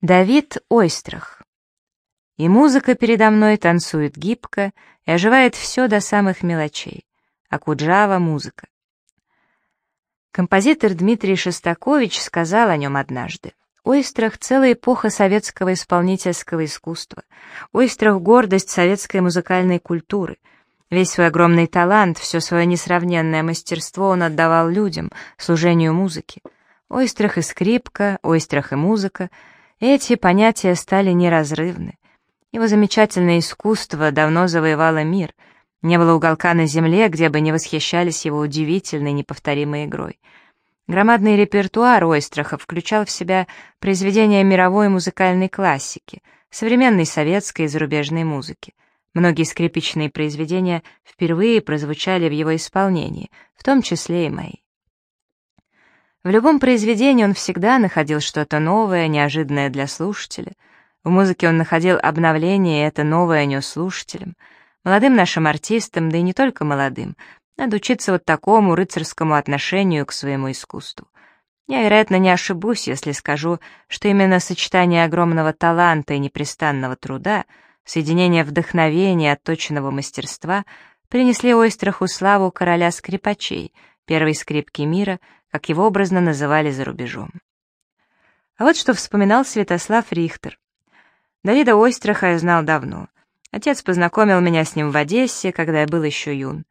Давид Ойстрах. И музыка передо мной танцует гибко и оживает все до самых мелочей. Акуджава музыка. Композитор Дмитрий Шостакович сказал о нем однажды. Ойстрах — целая эпоха советского исполнительского искусства. Ойстрах — гордость советской музыкальной культуры. Весь свой огромный талант, все свое несравненное мастерство он отдавал людям, служению музыки. Ойстрах и скрипка, ойстрах и музыка — эти понятия стали неразрывны. Его замечательное искусство давно завоевало мир. Не было уголка на земле, где бы не восхищались его удивительной, неповторимой игрой. Громадный репертуар Ойстраха включал в себя произведения мировой музыкальной классики, современной советской и зарубежной музыки. Многие скрипичные произведения впервые прозвучали в его исполнении, в том числе и мои. В любом произведении он всегда находил что-то новое, неожиданное для слушателя. В музыке он находил обновление, и это новое нес слушателям. Молодым нашим артистам, да и не только молодым, надо учиться вот такому рыцарскому отношению к своему искусству. Я, вероятно, не ошибусь, если скажу, что именно сочетание огромного таланта и непрестанного труда, соединение вдохновения и отточенного мастерства принесли Ойстраху славу короля скрипачей, первой скрипки мира — как его образно называли за рубежом. А вот что вспоминал Святослав Рихтер. Давида Ойстраха я знал давно. Отец познакомил меня с ним в Одессе, когда я был еще юн.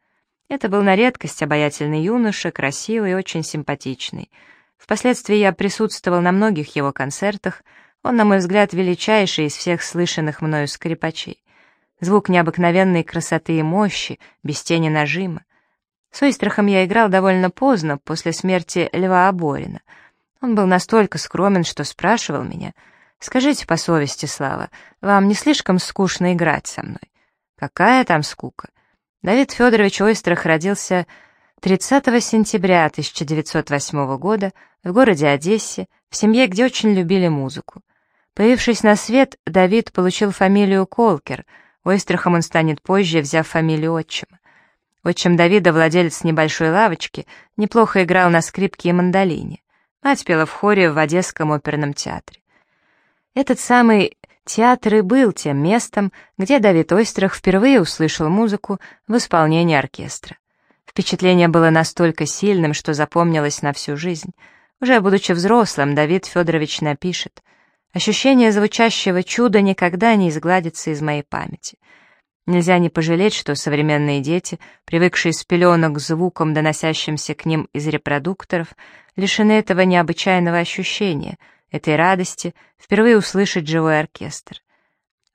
Это был на редкость обаятельный юноша, красивый и очень симпатичный. Впоследствии я присутствовал на многих его концертах, он, на мой взгляд, величайший из всех слышанных мною скрипачей. Звук необыкновенной красоты и мощи, без тени нажима. С Ойстрахом я играл довольно поздно, после смерти Льва Оборина. Он был настолько скромен, что спрашивал меня, «Скажите по совести, Слава, вам не слишком скучно играть со мной?» «Какая там скука?» Давид Федорович Ойстрах родился 30 сентября 1908 года в городе Одессе, в семье, где очень любили музыку. Появившись на свет, Давид получил фамилию Колкер, Ойстрахом он станет позже, взяв фамилию отчима. Отчим Давида, владелец небольшой лавочки, неплохо играл на скрипке и мандолине. Мать пела в хоре в Одесском оперном театре. Этот самый театр и был тем местом, где Давид Ойстрах впервые услышал музыку в исполнении оркестра. Впечатление было настолько сильным, что запомнилось на всю жизнь. Уже будучи взрослым, Давид Федорович напишет «Ощущение звучащего чуда никогда не изгладится из моей памяти». Нельзя не пожалеть, что современные дети, привыкшие с пеленок к звукам, доносящимся к ним из репродукторов, лишены этого необычайного ощущения, этой радости, впервые услышать живой оркестр.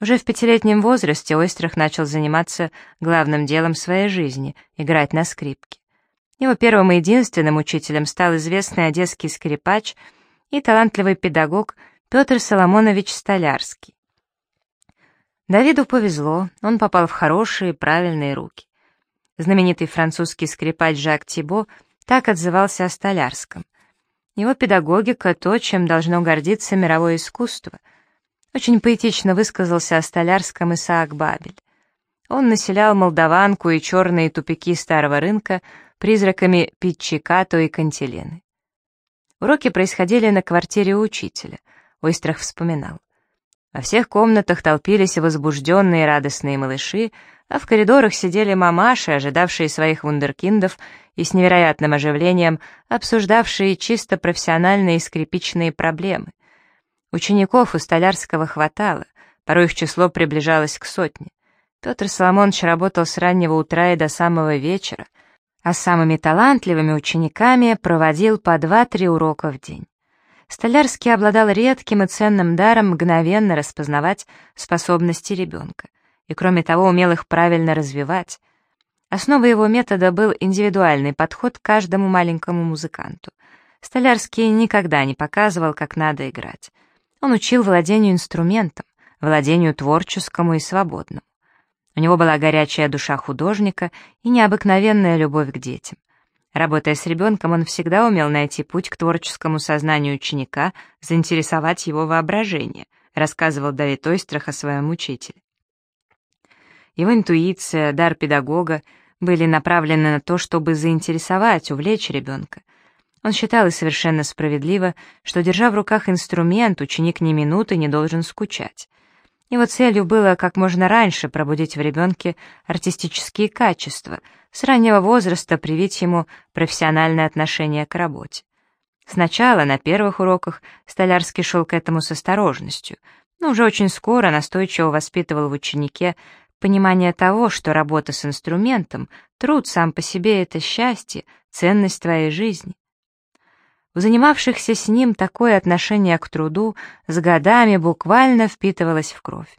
Уже в пятилетнем возрасте Ойстрах начал заниматься главным делом своей жизни — играть на скрипке. Его первым и единственным учителем стал известный одесский скрипач и талантливый педагог Петр Соломонович Столярский. Давиду повезло, он попал в хорошие, правильные руки. Знаменитый французский скрипач Жак Тибо так отзывался о Столярском. Его педагогика — то, чем должно гордиться мировое искусство. Очень поэтично высказался о Столярском Исаак Бабель. Он населял Молдаванку и черные тупики старого рынка призраками Питчикато и Кантилены. Уроки происходили на квартире у учителя. Ойстрах вспоминал. Во всех комнатах толпились возбужденные радостные малыши, а в коридорах сидели мамаши, ожидавшие своих вундеркиндов и с невероятным оживлением обсуждавшие чисто профессиональные скрипичные проблемы. Учеников у Столярского хватало, порой их число приближалось к сотне. Петр Соломонович работал с раннего утра и до самого вечера, а самыми талантливыми учениками проводил по два-три урока в день. Столярский обладал редким и ценным даром мгновенно распознавать способности ребенка, и кроме того умел их правильно развивать. Основой его метода был индивидуальный подход к каждому маленькому музыканту. Столярский никогда не показывал, как надо играть. Он учил владению инструментом, владению творческому и свободному. У него была горячая душа художника и необыкновенная любовь к детям. Работая с ребенком, он всегда умел найти путь к творческому сознанию ученика, заинтересовать его воображение, рассказывал Давид Ойстрах о своем учителе. Его интуиция, дар педагога были направлены на то, чтобы заинтересовать, увлечь ребенка. Он считал и совершенно справедливо, что, держа в руках инструмент, ученик ни минуты не должен скучать. Его целью было как можно раньше пробудить в ребенке артистические качества, с раннего возраста привить ему профессиональное отношение к работе. Сначала, на первых уроках, Столярский шел к этому с осторожностью, но уже очень скоро настойчиво воспитывал в ученике понимание того, что работа с инструментом, труд сам по себе — это счастье, ценность твоей жизни. У занимавшихся с ним такое отношение к труду с годами буквально впитывалось в кровь.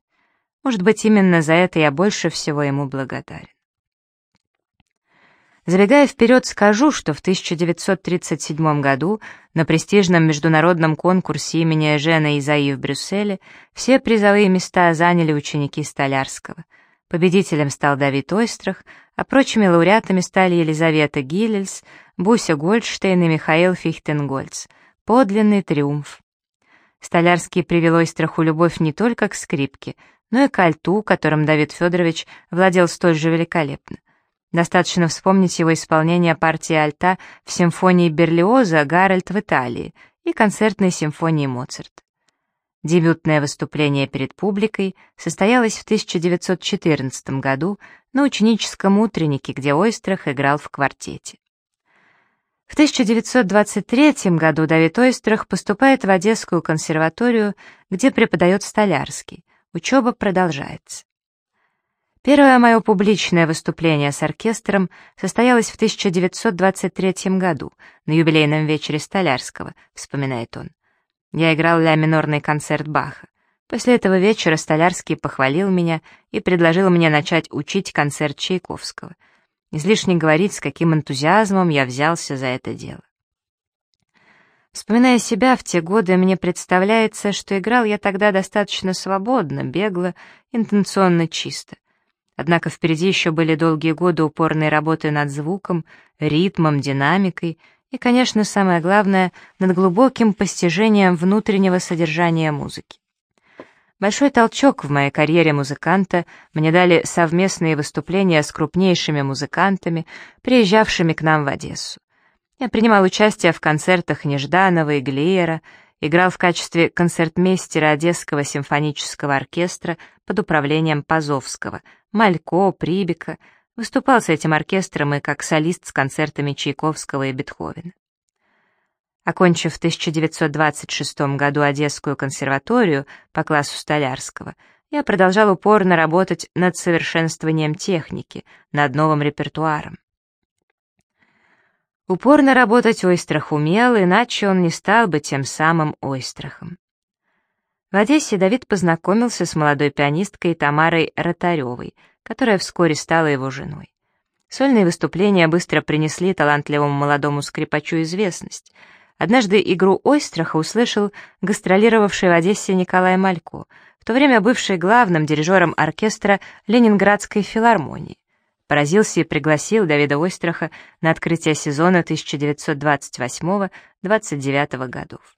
Может быть, именно за это я больше всего ему благодарен. Забегая вперед, скажу, что в 1937 году на престижном международном конкурсе имени Жена Изаи в Брюсселе все призовые места заняли ученики Столярского. Победителем стал Давид Ойстрах, а прочими лауреатами стали Елизавета Гиллельс, Буся Гольдштейн и Михаил Фихтенгольц. Подлинный триумф. Столярский привел Ойстраху любовь не только к скрипке, но и к альту, которым Давид Федорович владел столь же великолепно. Достаточно вспомнить его исполнение партии альта в симфонии Берлиоза «Гарольд в Италии» и концертной симфонии Моцарт. Дебютное выступление перед публикой состоялось в 1914 году на ученическом утреннике, где Ойстрах играл в квартете. В 1923 году Давид Ойстрах поступает в Одесскую консерваторию, где преподает Столярский. Учеба продолжается. Первое мое публичное выступление с оркестром состоялось в 1923 году, на юбилейном вечере Столярского, вспоминает он. Я играл ля минорный концерт Баха. После этого вечера Столярский похвалил меня и предложил мне начать учить концерт Чайковского. Излишне говорить, с каким энтузиазмом я взялся за это дело. Вспоминая себя в те годы, мне представляется, что играл я тогда достаточно свободно, бегло, интенционно чисто. Однако впереди еще были долгие годы упорной работы над звуком, ритмом, динамикой и, конечно, самое главное, над глубоким постижением внутреннего содержания музыки. Большой толчок в моей карьере музыканта мне дали совместные выступления с крупнейшими музыкантами, приезжавшими к нам в Одессу. Я принимал участие в концертах Нежданова и Глиера, играл в качестве концертмейстера Одесского симфонического оркестра под управлением Пазовского, Малько, Прибека, выступал с этим оркестром и как солист с концертами Чайковского и Бетховена. Окончив в 1926 году Одесскую консерваторию по классу Столярского, я продолжал упорно работать над совершенствованием техники, над новым репертуаром. Упорно работать Ойстрах умел, иначе он не стал бы тем самым Ойстрахом. В Одессе Давид познакомился с молодой пианисткой Тамарой Ротаревой, которая вскоре стала его женой. Сольные выступления быстро принесли талантливому молодому скрипачу известность. Однажды игру Ойстраха услышал гастролировавший в Одессе Николай Малько, в то время бывший главным дирижером оркестра Ленинградской филармонии поразился и пригласил Давида Ойстраха на открытие сезона 1928-29 годов.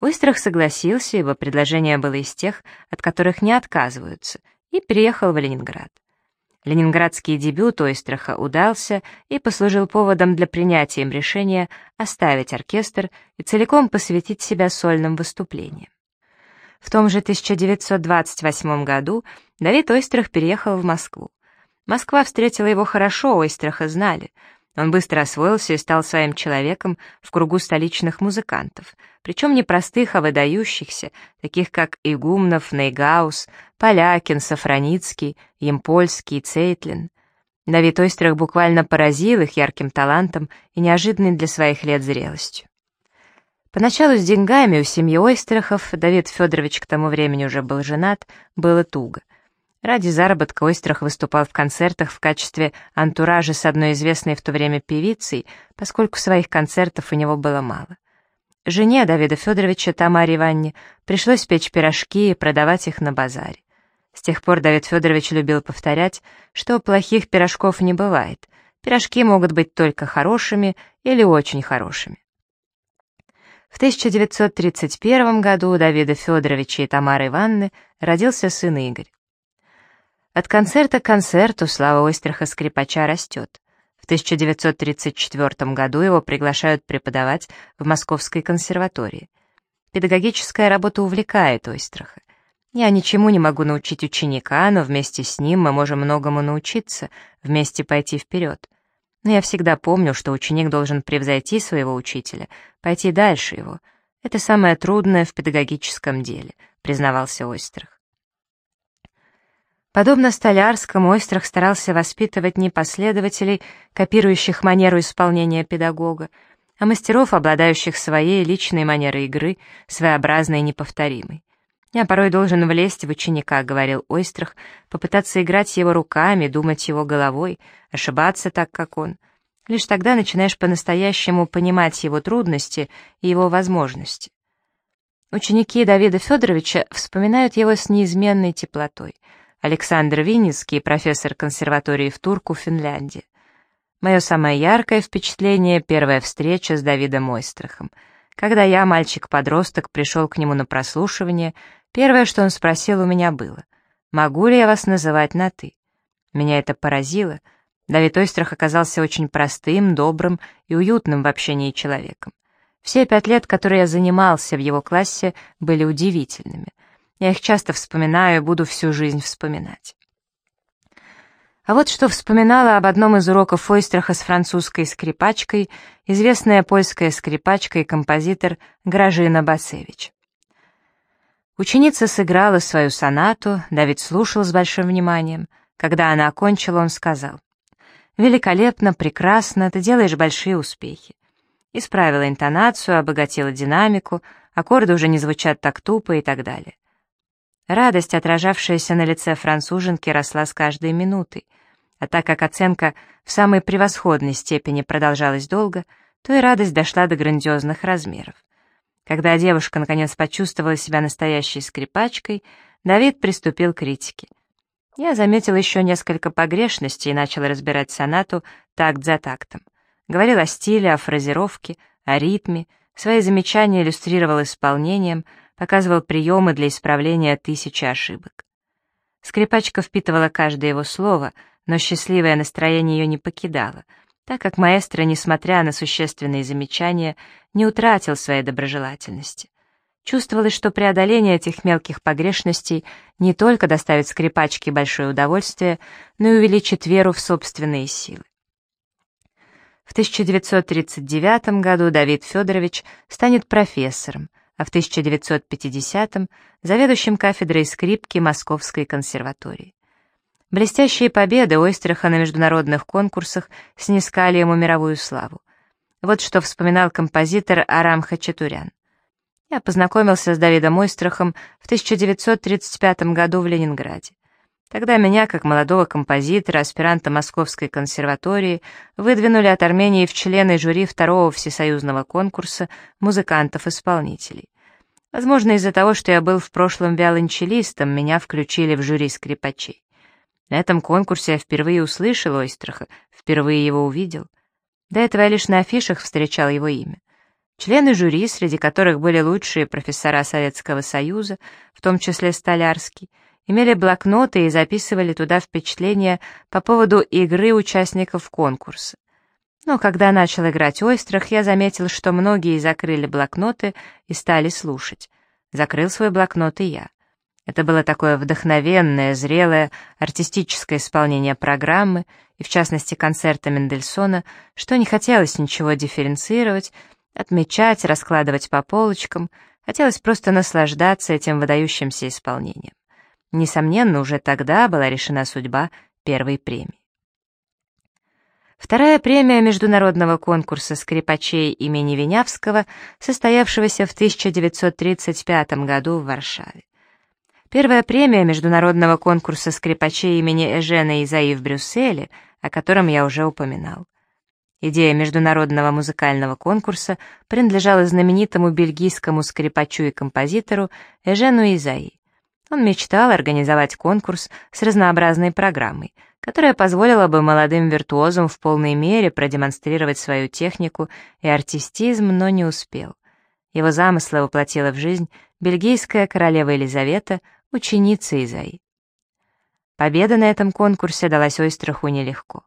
Ойстрах согласился, ибо предложение было из тех, от которых не отказываются, и переехал в Ленинград. Ленинградский дебют Ойстраха удался и послужил поводом для принятия им решения оставить оркестр и целиком посвятить себя сольным выступлениям. В том же 1928 году Давид Ойстрах переехал в Москву. Москва встретила его хорошо, Ойстраха знали. Он быстро освоился и стал своим человеком в кругу столичных музыкантов, причем не простых, а выдающихся, таких как Игумнов, Нейгаус, Полякин, Сафраницкий, Емпольский, Цейтлин. Давид Ойстрах буквально поразил их ярким талантом и неожиданной для своих лет зрелостью. Поначалу с деньгами у семьи Ойстрахов, Давид Федорович к тому времени уже был женат, было туго. Ради заработка Ойстрах выступал в концертах в качестве антуража с одной известной в то время певицей, поскольку своих концертов у него было мало. Жене Давида Федоровича Тамаре Ивановне пришлось печь пирожки и продавать их на базаре. С тех пор Давид Федорович любил повторять, что плохих пирожков не бывает, пирожки могут быть только хорошими или очень хорошими. В 1931 году у Давида Федоровича и Тамары Ивановны родился сын Игорь. От концерта к концерту слава Ойстраха скрипача растет. В 1934 году его приглашают преподавать в Московской консерватории. Педагогическая работа увлекает Ойстраха. Я ничему не могу научить ученика, но вместе с ним мы можем многому научиться, вместе пойти вперед. Но я всегда помню, что ученик должен превзойти своего учителя, пойти дальше его. Это самое трудное в педагогическом деле, признавался Ойстрах. Подобно Столярскому, Ойстрах старался воспитывать не последователей, копирующих манеру исполнения педагога, а мастеров, обладающих своей личной манерой игры, своеобразной и неповторимой. «Я порой должен влезть в ученика», — говорил Ойстрах, «попытаться играть его руками, думать его головой, ошибаться так, как он. Лишь тогда начинаешь по-настоящему понимать его трудности и его возможности». Ученики Давида Федоровича вспоминают его с неизменной теплотой. Александр Винницкий, профессор консерватории в Турку, Финляндии. Мое самое яркое впечатление — первая встреча с Давидом Ойстрахом. Когда я, мальчик-подросток, пришел к нему на прослушивание, первое, что он спросил у меня было, «Могу ли я вас называть на «ты»?» Меня это поразило. Давид Ойстрах оказался очень простым, добрым и уютным в общении человеком. Все пять лет, которые я занимался в его классе, были удивительными. Я их часто вспоминаю и буду всю жизнь вспоминать. А вот что вспоминала об одном из уроков Ойстраха с французской скрипачкой, известная польская скрипачка и композитор Гражина Бацевич. Ученица сыграла свою сонату, Давид слушал с большим вниманием. Когда она окончила, он сказал, «Великолепно, прекрасно, ты делаешь большие успехи». Исправила интонацию, обогатила динамику, аккорды уже не звучат так тупо и так далее. Радость, отражавшаяся на лице француженки, росла с каждой минутой. А так как оценка в самой превосходной степени продолжалась долго, то и радость дошла до грандиозных размеров. Когда девушка наконец почувствовала себя настоящей скрипачкой, Давид приступил к критике. Я заметил еще несколько погрешностей и начал разбирать сонату такт за тактом. Говорил о стиле, о фразировке, о ритме, свои замечания иллюстрировал исполнением — показывал приемы для исправления тысячи ошибок. Скрипачка впитывала каждое его слово, но счастливое настроение ее не покидало, так как маэстро, несмотря на существенные замечания, не утратил своей доброжелательности. Чувствовалось, что преодоление этих мелких погрешностей не только доставит скрипачке большое удовольствие, но и увеличит веру в собственные силы. В 1939 году Давид Федорович станет профессором, а в 1950-м заведующим кафедрой скрипки Московской консерватории. Блестящие победы Ойстраха на международных конкурсах снискали ему мировую славу. Вот что вспоминал композитор Арам Хачатурян. Я познакомился с Давидом Ойстрахом в 1935 году в Ленинграде. Тогда меня, как молодого композитора, аспиранта Московской консерватории, выдвинули от Армении в члены жюри второго всесоюзного конкурса музыкантов-исполнителей. Возможно, из-за того, что я был в прошлом виолончелистом, меня включили в жюри скрипачей. На этом конкурсе я впервые услышал Ойстраха, впервые его увидел. До этого я лишь на афишах встречал его имя. Члены жюри, среди которых были лучшие профессора Советского Союза, в том числе Столярский, имели блокноты и записывали туда впечатления по поводу игры участников конкурса. Но когда начал играть Ойстрах, я заметил, что многие закрыли блокноты и стали слушать. Закрыл свой блокнот и я. Это было такое вдохновенное, зрелое, артистическое исполнение программы, и в частности концерта Мендельсона, что не хотелось ничего дифференцировать, отмечать, раскладывать по полочкам, хотелось просто наслаждаться этим выдающимся исполнением. Несомненно, уже тогда была решена судьба первой премии. Вторая премия международного конкурса скрипачей имени Винявского, состоявшегося в 1935 году в Варшаве. Первая премия международного конкурса скрипачей имени Эжена Изаи в Брюсселе, о котором я уже упоминал. Идея международного музыкального конкурса принадлежала знаменитому бельгийскому скрипачу и композитору Эжену Изаи. Он мечтал организовать конкурс с разнообразной программой — которая позволила бы молодым виртуозам в полной мере продемонстрировать свою технику и артистизм, но не успел. Его замыслы воплотила в жизнь бельгийская королева Елизавета, ученица Изаи. Победа на этом конкурсе далась Ойстраху нелегко.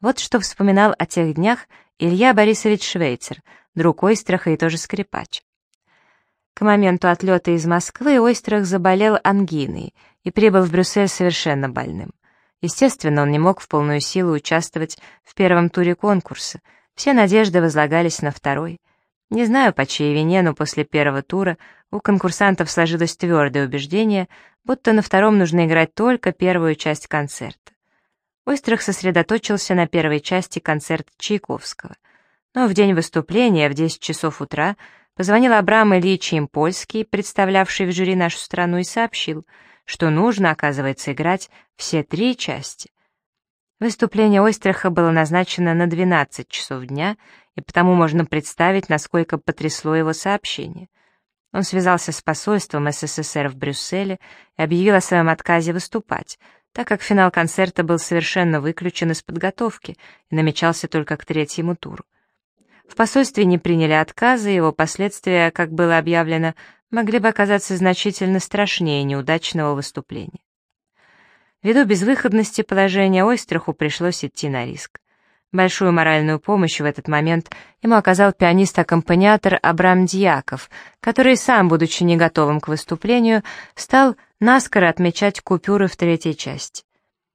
Вот что вспоминал о тех днях Илья Борисович Швейцер, друг Ойстраха и тоже скрипач. К моменту отлета из Москвы Ойстрах заболел ангиной и прибыл в Брюссель совершенно больным. Естественно, он не мог в полную силу участвовать в первом туре конкурса, все надежды возлагались на второй. Не знаю, по чьей вине, но после первого тура у конкурсантов сложилось твердое убеждение, будто на втором нужно играть только первую часть концерта. Ойстрах сосредоточился на первой части концерта Чайковского. Но в день выступления в 10 часов утра позвонил Абрам Ильич Импольский, представлявший в жюри нашу страну, и сообщил, что нужно, оказывается, играть все три части. Выступление Ойстраха было назначено на 12 часов дня, и потому можно представить, насколько потрясло его сообщение. Он связался с посольством СССР в Брюсселе и объявил о своем отказе выступать, так как финал концерта был совершенно выключен из подготовки и намечался только к третьему туру. В посольстве не приняли отказа, и его последствия, как было объявлено, могли бы оказаться значительно страшнее неудачного выступления. Ввиду безвыходности положения Ойстраху пришлось идти на риск. Большую моральную помощь в этот момент ему оказал пианист-аккомпаниатор Абрам Дьяков, который сам, будучи не готовым к выступлению, стал наскоро отмечать купюры в третьей части.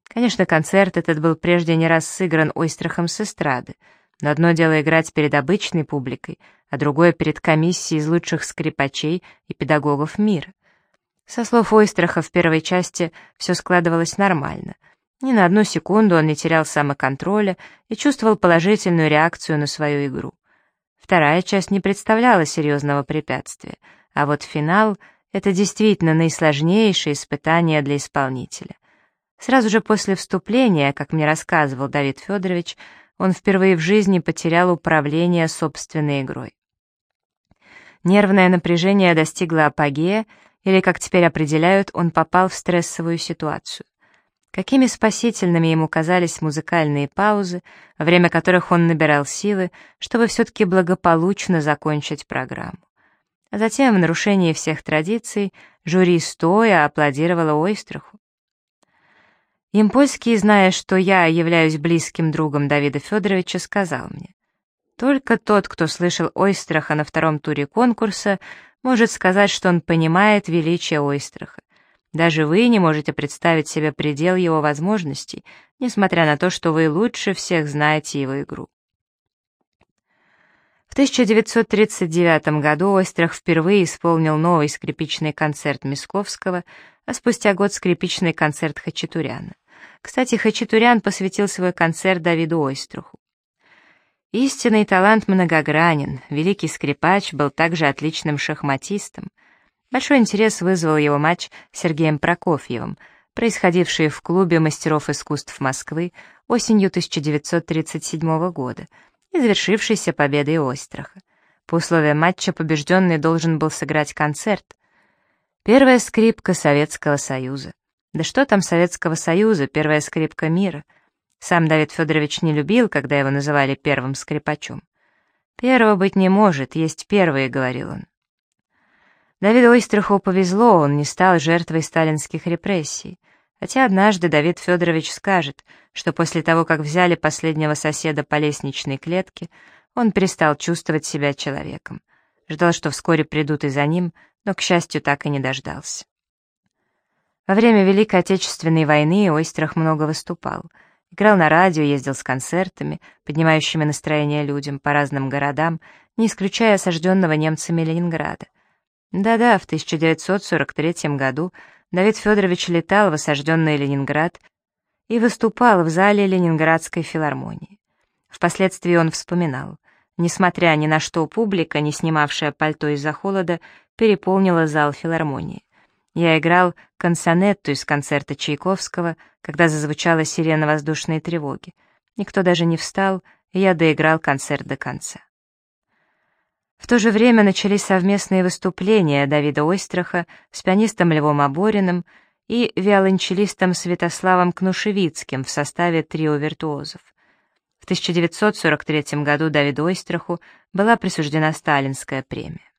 Конечно, концерт этот был прежде не раз сыгран Ойстрахом с эстрады, но одно дело играть перед обычной публикой, а другое перед комиссией из лучших скрипачей и педагогов мира. Со слов Ойстраха в первой части все складывалось нормально. Ни на одну секунду он не терял самоконтроля и чувствовал положительную реакцию на свою игру. Вторая часть не представляла серьезного препятствия, а вот финал — это действительно наисложнейшее испытание для исполнителя. Сразу же после вступления, как мне рассказывал Давид Федорович, он впервые в жизни потерял управление собственной игрой. Нервное напряжение достигло апогея, или, как теперь определяют, он попал в стрессовую ситуацию. Какими спасительными ему казались музыкальные паузы, во время которых он набирал силы, чтобы все-таки благополучно закончить программу. А затем, в нарушении всех традиций, жюри стоя аплодировало Ойстраху. Импольский, зная, что я являюсь близким другом Давида Федоровича, сказал мне, «Только тот, кто слышал Ойстраха на втором туре конкурса, может сказать, что он понимает величие Ойстраха. Даже вы не можете представить себе предел его возможностей, несмотря на то, что вы лучше всех знаете его игру». В 1939 году Ойстрах впервые исполнил новый скрипичный концерт Мисковского, а спустя год скрипичный концерт Хачатуряна. Кстати, Хачатурян посвятил свой концерт Давиду Ойструху. Истинный талант многогранен, великий скрипач был также отличным шахматистом. Большой интерес вызвал его матч с Сергеем Прокофьевым, происходивший в клубе мастеров искусств Москвы осенью 1937 года и завершившийся победой Ойстраха. По условиям матча побежденный должен был сыграть концерт. Первая скрипка Советского Союза. Да что там Советского Союза, первая скрипка мира. Сам Давид Федорович не любил, когда его называли первым скрипачом. «Первого быть не может, есть первые», — говорил он. Давиду Ойстраху повезло, он не стал жертвой сталинских репрессий. Хотя однажды Давид Федорович скажет, что после того, как взяли последнего соседа по лестничной клетке, он перестал чувствовать себя человеком. Ждал, что вскоре придут и за ним, но, к счастью, так и не дождался. Во время Великой Отечественной войны Ойстрах много выступал. Играл на радио, ездил с концертами, поднимающими настроение людям по разным городам, не исключая осажденного немцами Ленинграда. Да-да, в 1943 году Давид Федорович летал в осажденный Ленинград и выступал в зале Ленинградской филармонии. Впоследствии он вспоминал. Несмотря ни на что, публика, не снимавшая пальто из-за холода, переполнила зал филармонии. Я играл консонетту из концерта Чайковского, когда зазвучала сирена воздушной тревоги. Никто даже не встал, и я доиграл концерт до конца. В то же время начались совместные выступления Давида Ойстраха с пианистом Львом Абориным и виолончелистом Святославом Кнушевицким в составе трио виртуозов. В 1943 году Давиду Ойстраху была присуждена Сталинская премия.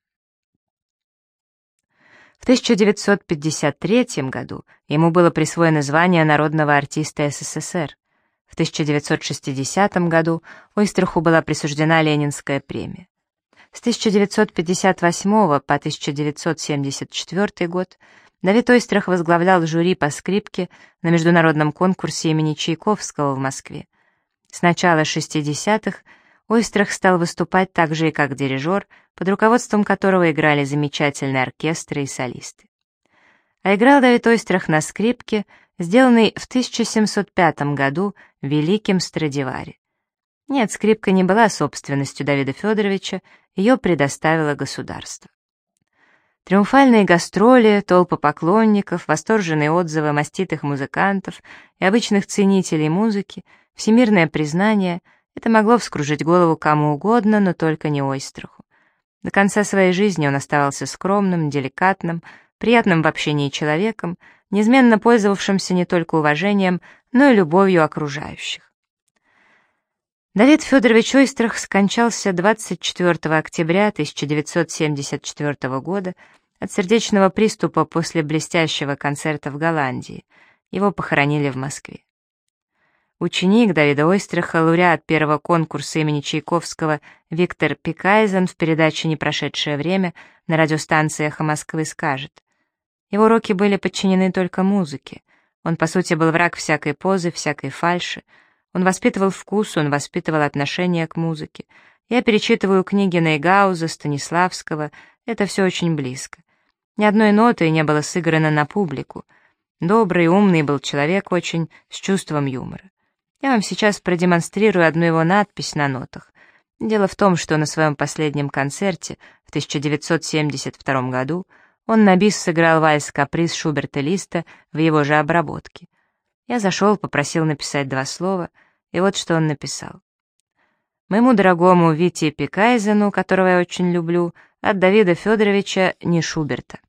В 1953 году ему было присвоено звание народного артиста СССР. В 1960 году Ойстраху была присуждена Ленинская премия. С 1958 по 1974 год Давид Ойстрах возглавлял жюри по скрипке на международном конкурсе имени Чайковского в Москве. С начала 60-х Ойстрах стал выступать также и как дирижер, под руководством которого играли замечательные оркестры и солисты. А играл Давид Ойстрах на скрипке, сделанной в 1705 году великим Страдивари. Нет, скрипка не была собственностью Давида Федоровича, ее предоставило государство. Триумфальные гастроли, толпы поклонников, восторженные отзывы маститых музыкантов и обычных ценителей музыки, всемирное признание — это могло вскружить голову кому угодно, но только не Ойстраху. До конца своей жизни он оставался скромным, деликатным, приятным в общении человеком, неизменно пользовавшимся не только уважением, но и любовью окружающих. Давид Федорович Ойстрах скончался 24 октября 1974 года от сердечного приступа после блестящего концерта в Голландии. Его похоронили в Москве. Ученик Давида Ойстраха, лауреат первого конкурса имени Чайковского Виктор Пикайзен в передаче «Непрошедшее время» на радиостанции «Эхо Москвы» скажет, его уроки были подчинены только музыке. Он, по сути, был враг всякой позы, всякой фальши, он воспитывал вкус, он воспитывал отношение к музыке. Я перечитываю книги Нейгауза, Станиславского, это все очень близко. Ни одной ноты не было сыграно на публику. Добрый, умный был человек очень, с чувством юмора. Я вам сейчас продемонстрирую одну его надпись на нотах. Дело в том, что на своем последнем концерте в 1972 году он на бис сыграл вальс-каприз Шуберта Листа в его же обработке. Я зашел, попросил написать два слова, и вот что он написал. Моему дорогому Вите Пикайзену, которого я очень люблю, от Давида Федоровича не Шуберта.